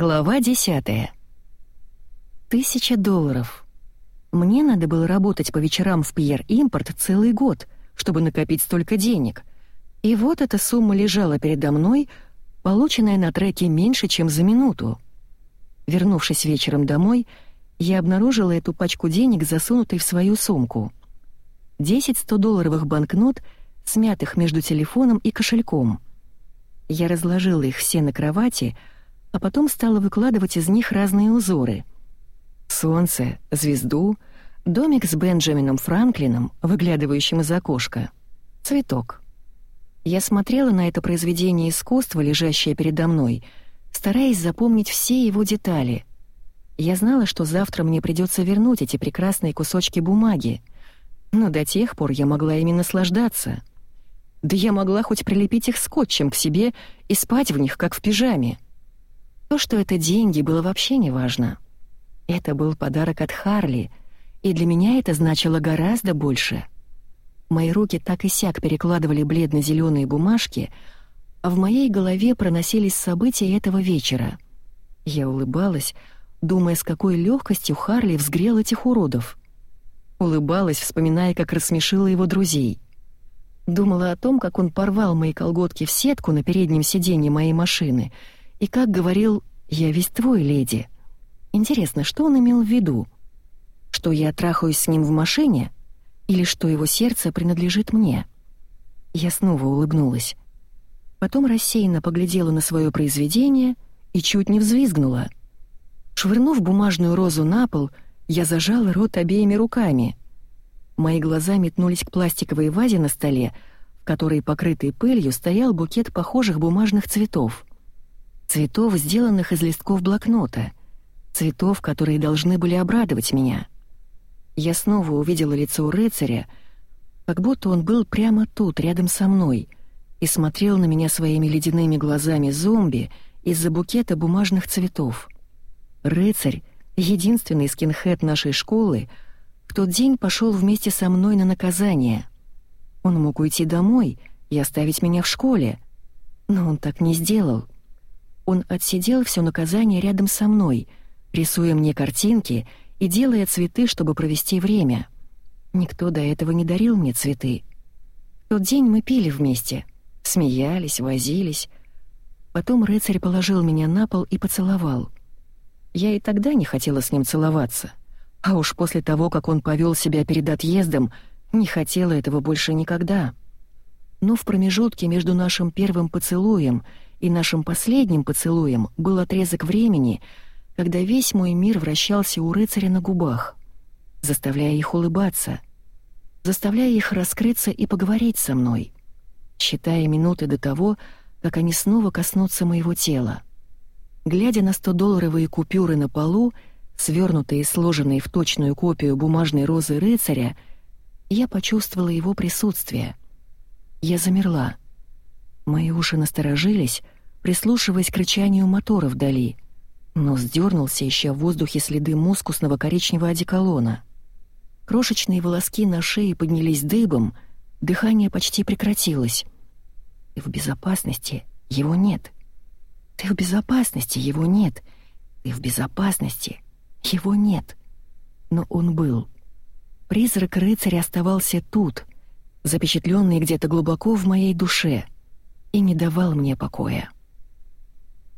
Глава десятая. Тысяча долларов. Мне надо было работать по вечерам в Пьер Импорт целый год, чтобы накопить столько денег. И вот эта сумма лежала передо мной, полученная на треке меньше, чем за минуту. Вернувшись вечером домой, я обнаружила эту пачку денег, засунутой в свою сумку. Десять 100-долларовых банкнот, смятых между телефоном и кошельком. Я разложила их все на кровати, а потом стала выкладывать из них разные узоры. Солнце, звезду, домик с Бенджамином Франклином, выглядывающим из окошка, цветок. Я смотрела на это произведение искусства, лежащее передо мной, стараясь запомнить все его детали. Я знала, что завтра мне придется вернуть эти прекрасные кусочки бумаги, но до тех пор я могла ими наслаждаться. Да я могла хоть прилепить их скотчем к себе и спать в них, как в пижаме. То, что это деньги, было вообще не важно. Это был подарок от Харли, и для меня это значило гораздо больше. Мои руки так и сяк перекладывали бледно-зеленые бумажки, а в моей голове проносились события этого вечера. Я улыбалась, думая, с какой легкостью Харли взгрел этих уродов. Улыбалась, вспоминая, как рассмешила его друзей. Думала о том, как он порвал мои колготки в сетку на переднем сиденье моей машины — и как говорил «Я весь твой, леди». Интересно, что он имел в виду? Что я трахаюсь с ним в машине? Или что его сердце принадлежит мне? Я снова улыбнулась. Потом рассеянно поглядела на свое произведение и чуть не взвизгнула. Швырнув бумажную розу на пол, я зажала рот обеими руками. Мои глаза метнулись к пластиковой вазе на столе, в которой, покрытый пылью, стоял букет похожих бумажных цветов. Цветов, сделанных из листков блокнота. Цветов, которые должны были обрадовать меня. Я снова увидела лицо рыцаря, как будто он был прямо тут, рядом со мной, и смотрел на меня своими ледяными глазами зомби из-за букета бумажных цветов. Рыцарь, единственный скинхед нашей школы, в тот день пошел вместе со мной на наказание. Он мог уйти домой и оставить меня в школе, но он так не сделал — он отсидел все наказание рядом со мной, рисуя мне картинки и делая цветы, чтобы провести время. Никто до этого не дарил мне цветы. В тот день мы пили вместе, смеялись, возились. Потом рыцарь положил меня на пол и поцеловал. Я и тогда не хотела с ним целоваться. А уж после того, как он повел себя перед отъездом, не хотела этого больше никогда. Но в промежутке между нашим первым поцелуем — и нашим последним поцелуем был отрезок времени, когда весь мой мир вращался у рыцаря на губах, заставляя их улыбаться, заставляя их раскрыться и поговорить со мной, считая минуты до того, как они снова коснутся моего тела. Глядя на 100-долларовые купюры на полу, свернутые и сложенные в точную копию бумажной розы рыцаря, я почувствовала его присутствие. Я замерла — Мои уши насторожились, прислушиваясь к рычанию мотора вдали. Нос дернулся, ища в воздухе следы мускусного коричневого одеколона. Крошечные волоски на шее поднялись дыбом, дыхание почти прекратилось. «Ты в безопасности, его нет. Ты в безопасности, его нет. Ты в безопасности, его нет». Но он был. Призрак рыцаря оставался тут, запечатленный где-то глубоко в моей душе — и не давал мне покоя.